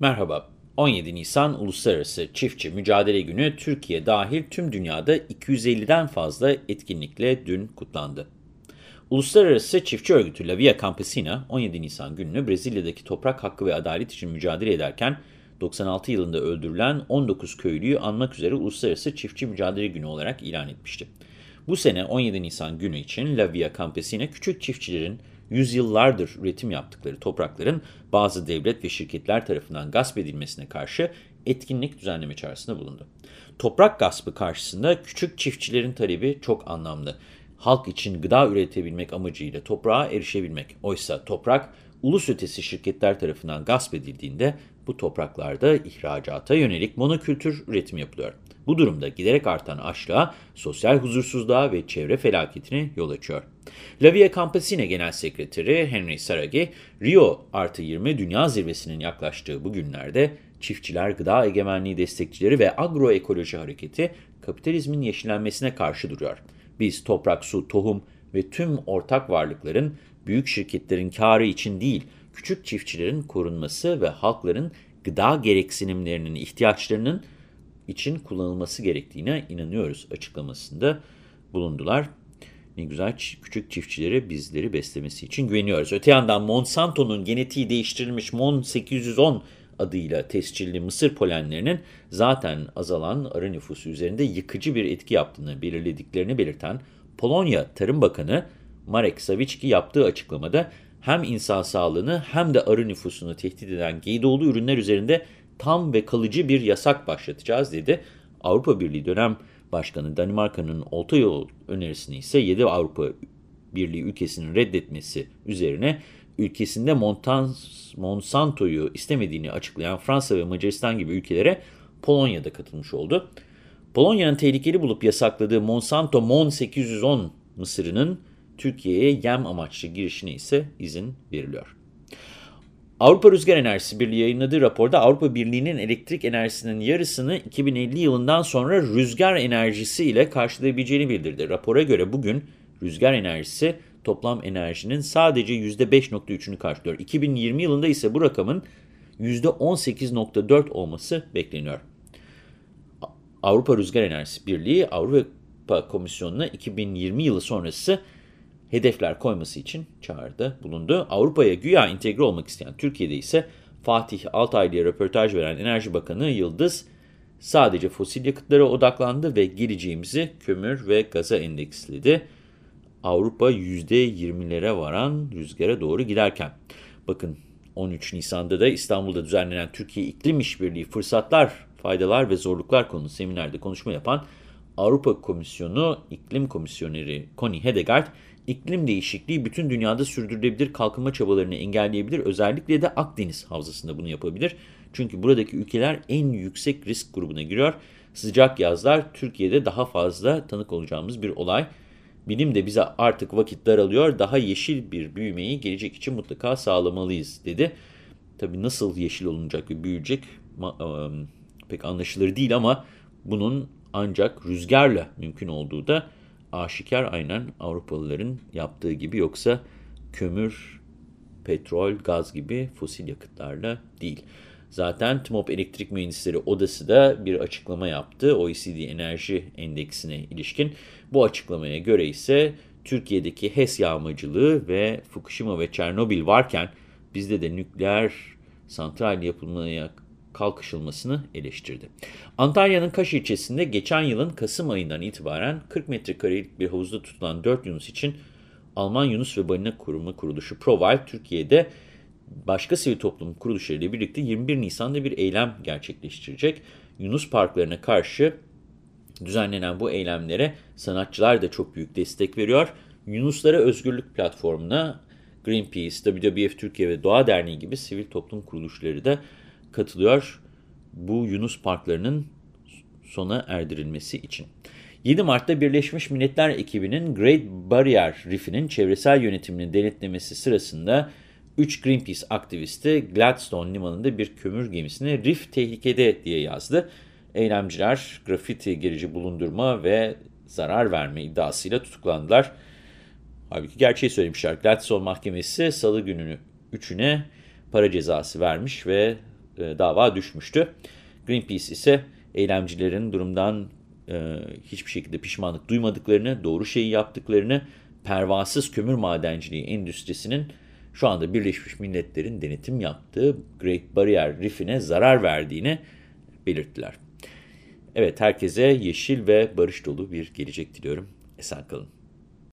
Merhaba. 17 Nisan Uluslararası Çiftçi Mücadele Günü Türkiye dahil tüm dünyada 250'den fazla etkinlikle dün kutlandı. Uluslararası Çiftçi Örgütü La Via Campesina 17 Nisan gününü Brezilya'daki toprak hakkı ve adalet için mücadele ederken 96 yılında öldürülen 19 köylüyü anmak üzere Uluslararası Çiftçi Mücadele Günü olarak ilan etmişti. Bu sene 17 Nisan günü için La Via Campesina küçük çiftçilerin yüzyıllardır üretim yaptıkları toprakların bazı devlet ve şirketler tarafından gasp edilmesine karşı etkinlik düzenleme çağrısında bulundu. Toprak gaspı karşısında küçük çiftçilerin talebi çok anlamlı. Halk için gıda üretebilmek amacıyla toprağa erişebilmek. Oysa toprak ulus ötesi şirketler tarafından gasp edildiğinde bu topraklarda ihracata yönelik monokültür üretim yapılıyor. Bu durumda giderek artan açlığa, sosyal huzursuzluğa ve çevre felaketine yol açıyor. La Via Campesina Genel Sekreteri Henry Saragi, Rio artı 20 Dünya Zirvesi'nin yaklaştığı bu günlerde çiftçiler, gıda egemenliği destekçileri ve agroekoloji hareketi kapitalizmin yeşillenmesine karşı duruyor. Biz toprak, su, tohum ve tüm ortak varlıkların büyük şirketlerin karı için değil, küçük çiftçilerin korunması ve halkların gıda gereksinimlerinin, ihtiyaçlarının için kullanılması gerektiğine inanıyoruz açıklamasında bulundular. Ne güzel küçük çiftçilere bizleri beslemesi için güveniyoruz. Öte yandan Monsanto'nun genetiği değiştirilmiş MON 810 adıyla tescilli mısır polenlerinin zaten azalan arı nüfusu üzerinde yıkıcı bir etki yaptığını belirlediklerini belirten Polonya Tarım Bakanı Marek Sawicki yaptığı açıklamada hem insan sağlığını hem de arı nüfusunu tehdit eden Geydoğlu ürünler üzerinde tam ve kalıcı bir yasak başlatacağız dedi. Avrupa Birliği dönem başkanı Danimarka'nın olta yol önerisini ise 7 Avrupa Birliği ülkesinin reddetmesi üzerine ülkesinde Monsanto'yu istemediğini açıklayan Fransa ve Macaristan gibi ülkelere Polonya'da katılmış oldu. Polonya'nın tehlikeli bulup yasakladığı Monsanto MON 810 mısırının Türkiye'ye yem amaçlı girişine ise izin veriliyor. Avrupa Rüzgar Enerjisi Birliği yayınladığı raporda Avrupa Birliği'nin elektrik enerjisinin yarısını 2050 yılından sonra rüzgar enerjisi ile karşılayabileceğini bildirdi. Rapora göre bugün rüzgar enerjisi toplam enerjinin sadece %5.3'ünü karşılıyor. 2020 yılında ise bu rakamın %18.4 olması bekleniyor. Avrupa Rüzgar Enerjisi Birliği Avrupa Komisyonu'na 2020 yılı sonrası hedefler koyması için çağrıda bulundu. Avrupa'ya güya entegre olmak isteyen Türkiye'de ise Fatih Altaylı'ya röportaj veren Enerji Bakanı Yıldız sadece fosil yakıtlara odaklandı ve geleceğimizi kömür ve gaza endeksledi. Avrupa %20'lere varan rüzgara doğru giderken. Bakın 13 Nisan'da da İstanbul'da düzenlenen Türkiye İklim İşbirliği Fırsatlar, Faydalar ve Zorluklar konu seminerde konuşma yapan Avrupa Komisyonu İklim Komisyoneri Connie Hedegaard, iklim değişikliği bütün dünyada sürdürülebilir kalkınma çabalarını engelleyebilir. Özellikle de Akdeniz havzasında bunu yapabilir. Çünkü buradaki ülkeler en yüksek risk grubuna giriyor. Sıcak yazlar Türkiye'de daha fazla tanık olacağımız bir olay. Bilim de bize artık vakit daralıyor. Daha yeşil bir büyümeyi gelecek için mutlaka sağlamalıyız dedi. Tabii nasıl yeşil olunacak ve büyüyecek pek anlaşılır değil ama bunun ancak rüzgarla mümkün olduğu da aşikar aynen Avrupalıların yaptığı gibi yoksa kömür, petrol, gaz gibi fosil yakıtlarla değil. Zaten TMOP Elektrik Mühendisleri Odası da bir açıklama yaptı OECD Enerji Endeksine ilişkin. Bu açıklamaya göre ise Türkiye'deki HES yağmacılığı ve Fukushima ve Çernobil varken bizde de nükleer santral yapılmaya kalkışılmasını eleştirdi. Antalya'nın Kaş ilçesinde geçen yılın Kasım ayından itibaren 40 metrekarelik bir havuzda tutulan 4 yunus için Alman Yunus ve Balina Kurumu kuruluşu Proval Türkiye'de başka sivil toplum kuruluşlarıyla birlikte 21 Nisan'da bir eylem gerçekleştirecek. Yunus parklarına karşı düzenlenen bu eylemlere sanatçılar da çok büyük destek veriyor. Yunuslara Özgürlük Platformu'na Greenpeace, WWF Türkiye ve Doğa Derneği gibi sivil toplum kuruluşları da katılıyor bu Yunus parklarının sona erdirilmesi için. 7 Mart'ta Birleşmiş Milletler ekibinin Great Barrier Reef'inin çevresel yönetimini denetlemesi sırasında 3 Greenpeace aktivisti Gladstone limanında bir kömür gemisine Reef tehlikede diye yazdı. Eylemciler grafiti gerici bulundurma ve zarar verme iddiasıyla tutuklandılar. Halbuki gerçeği söylemişler. Gladstone Mahkemesi salı gününü 3'üne para cezası vermiş ve e, dava düşmüştü. Greenpeace ise eylemcilerin durumdan e, hiçbir şekilde pişmanlık duymadıklarını, doğru şeyi yaptıklarını, pervasız kömür madenciliği endüstrisinin şu anda Birleşmiş Milletler'in denetim yaptığı Great Barrier Reef'ine zarar verdiğini belirttiler. Evet, herkese yeşil ve barış dolu bir gelecek diliyorum. Esen kalın.